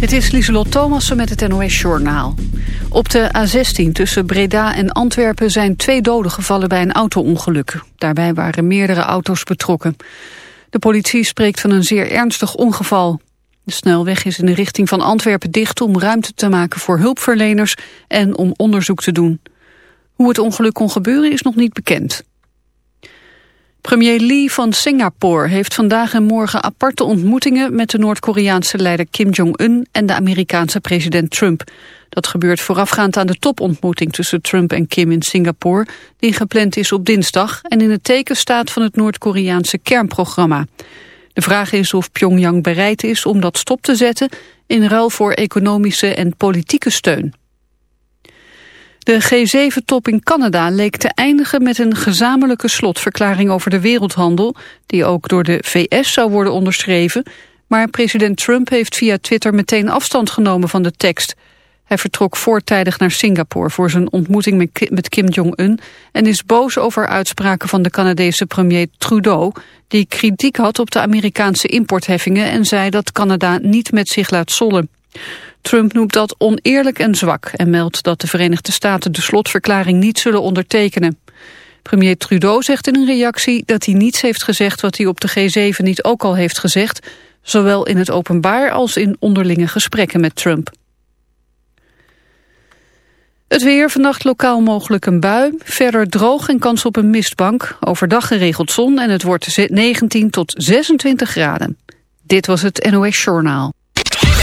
Dit is Lieselot Thomassen met het NOS-journaal. Op de A16 tussen Breda en Antwerpen zijn twee doden gevallen bij een auto-ongeluk. Daarbij waren meerdere auto's betrokken. De politie spreekt van een zeer ernstig ongeval. De snelweg is in de richting van Antwerpen dicht om ruimte te maken voor hulpverleners en om onderzoek te doen. Hoe het ongeluk kon gebeuren is nog niet bekend. Premier Lee van Singapore heeft vandaag en morgen aparte ontmoetingen met de Noord-Koreaanse leider Kim Jong-un en de Amerikaanse president Trump. Dat gebeurt voorafgaand aan de topontmoeting tussen Trump en Kim in Singapore, die gepland is op dinsdag en in het teken staat van het Noord-Koreaanse kernprogramma. De vraag is of Pyongyang bereid is om dat stop te zetten in ruil voor economische en politieke steun. De G7-top in Canada leek te eindigen met een gezamenlijke slotverklaring over de wereldhandel, die ook door de VS zou worden onderschreven, maar president Trump heeft via Twitter meteen afstand genomen van de tekst. Hij vertrok voortijdig naar Singapore voor zijn ontmoeting met Kim Jong-un en is boos over uitspraken van de Canadese premier Trudeau, die kritiek had op de Amerikaanse importheffingen en zei dat Canada niet met zich laat zollen. Trump noemt dat oneerlijk en zwak en meldt dat de Verenigde Staten de slotverklaring niet zullen ondertekenen. Premier Trudeau zegt in een reactie dat hij niets heeft gezegd wat hij op de G7 niet ook al heeft gezegd, zowel in het openbaar als in onderlinge gesprekken met Trump. Het weer, vannacht lokaal mogelijk een bui. Verder droog en kans op een mistbank. Overdag geregeld zon en het wordt 19 tot 26 graden. Dit was het NOS Journaal.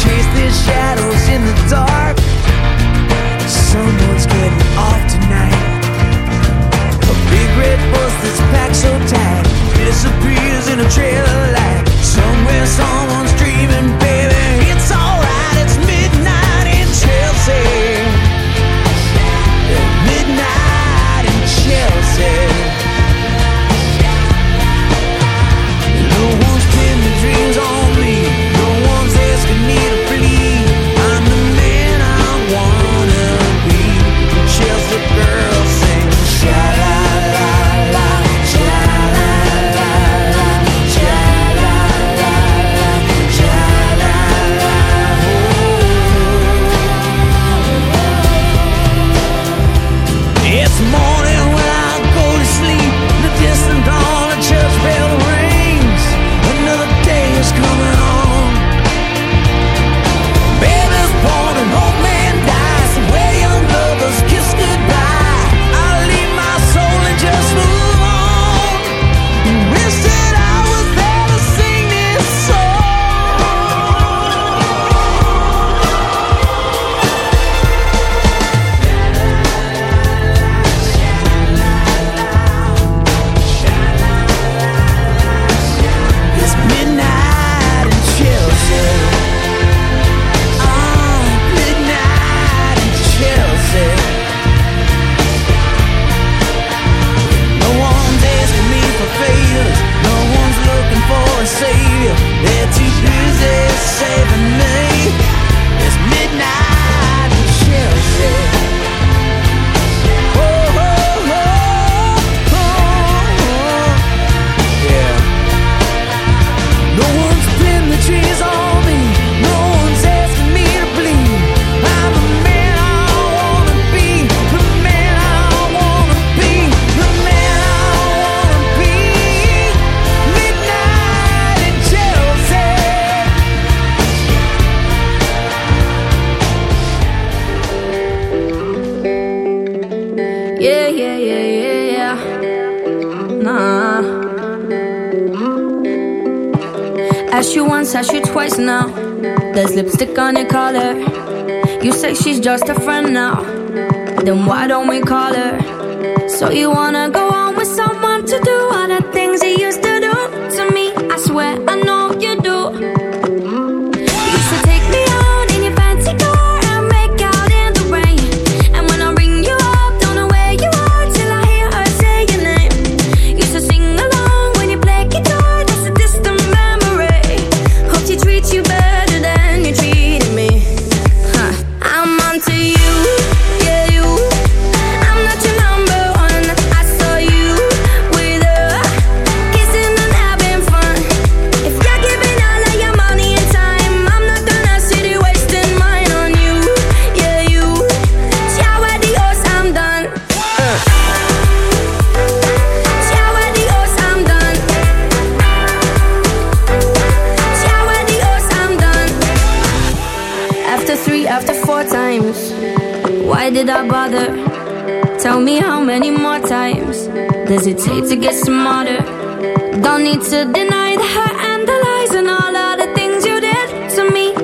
Chase shadows in the dark. Someone's getting off tonight. A big red bus that's packed so tight disappears in a trail of light. Somewhere someone's dreaming. just a friend.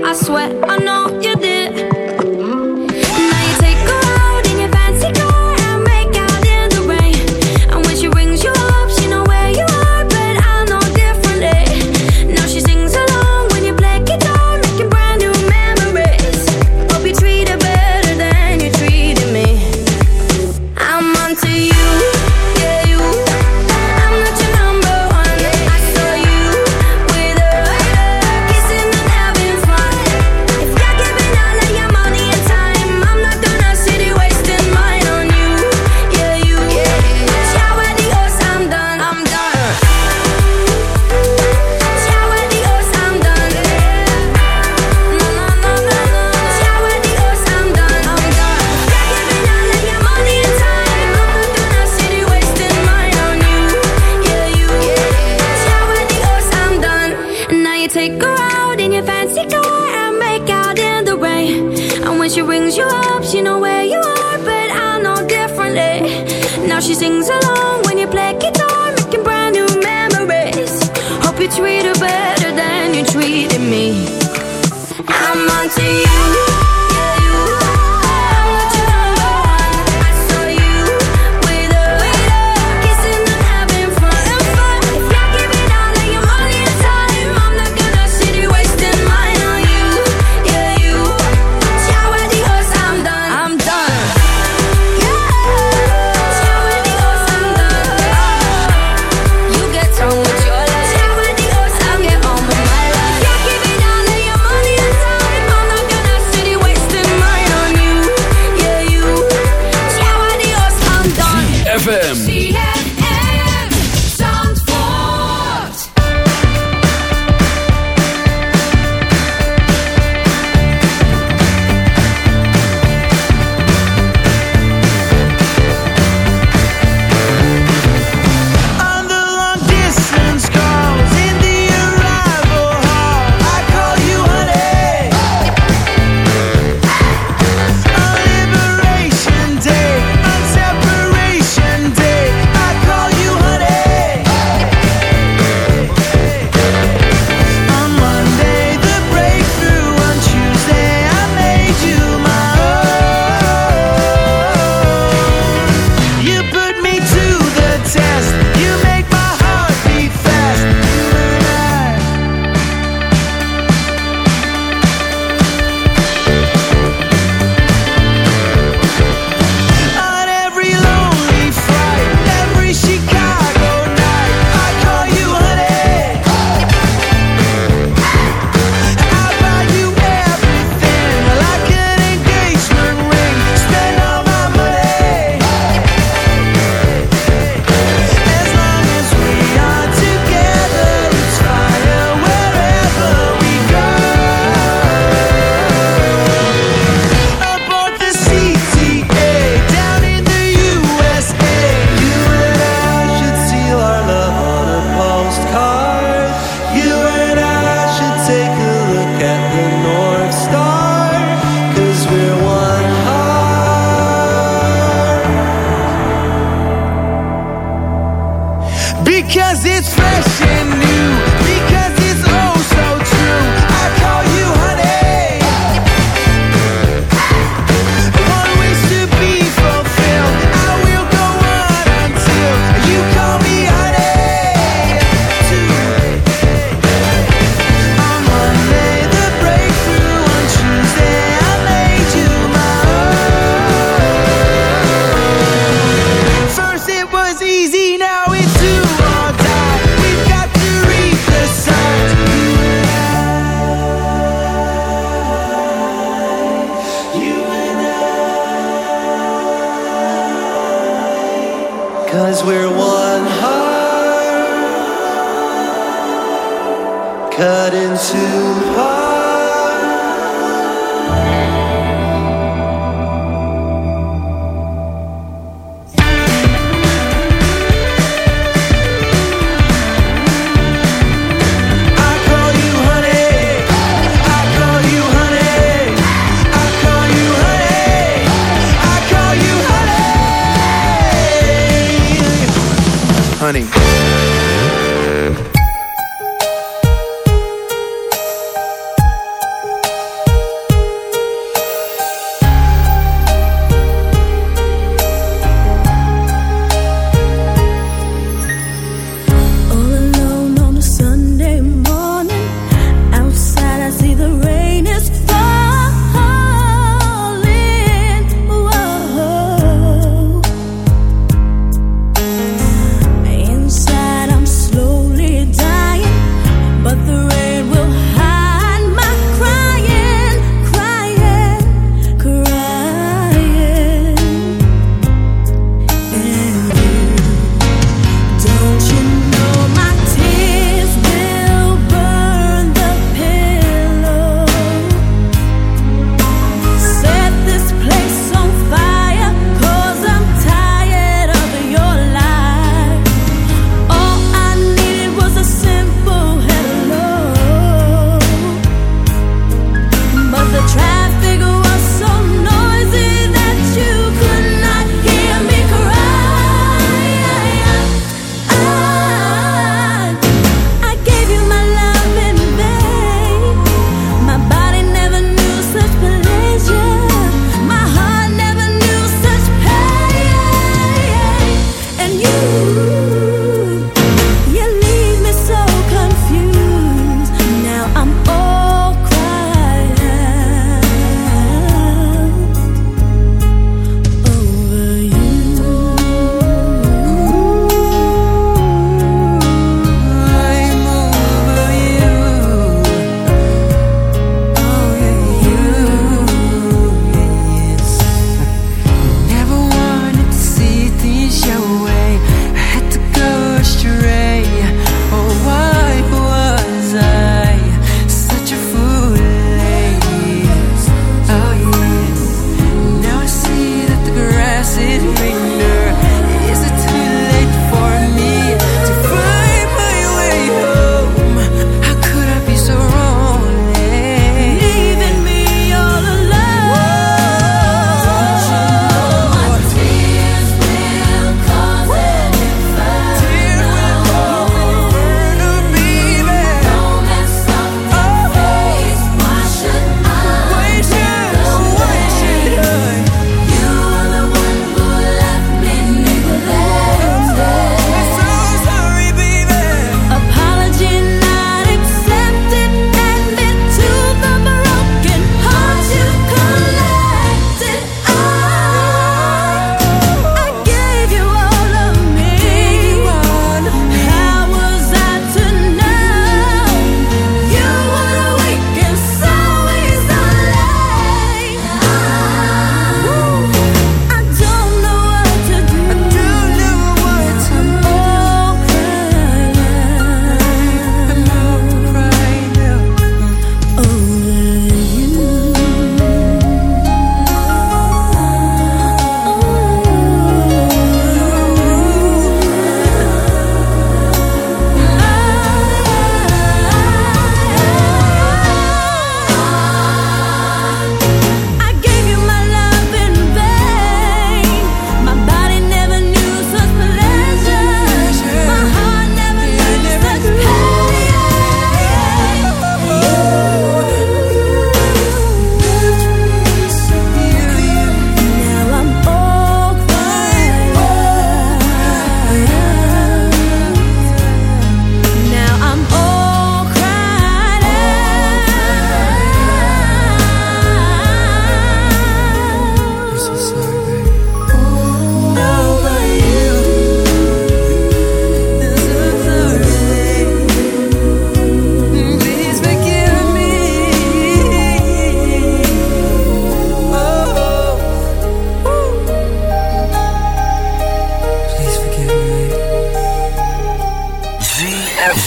I swear I know ZFM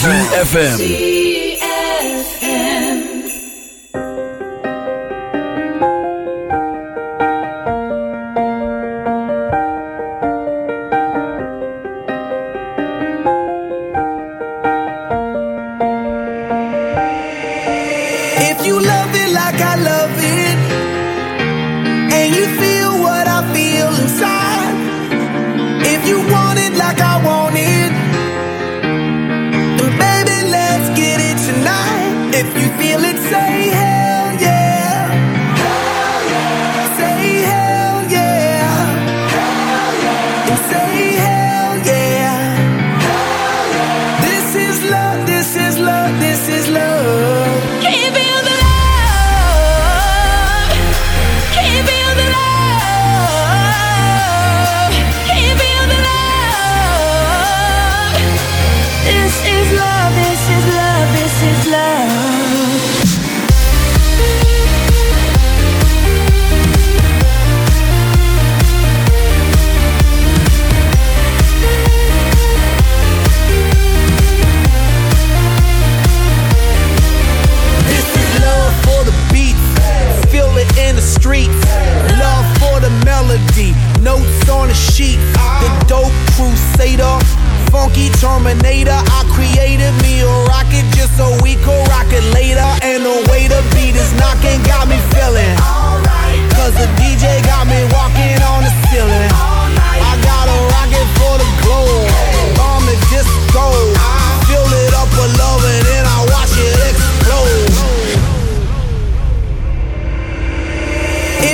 ZFM.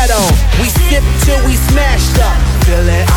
head on. We sip till we smashed up. Feel it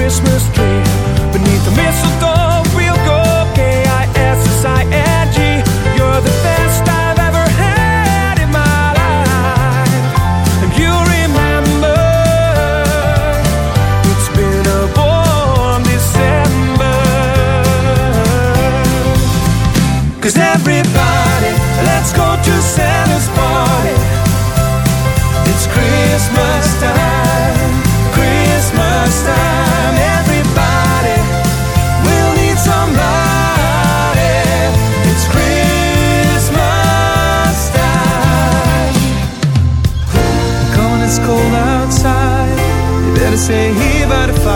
Christmas tree beneath the mistletoe.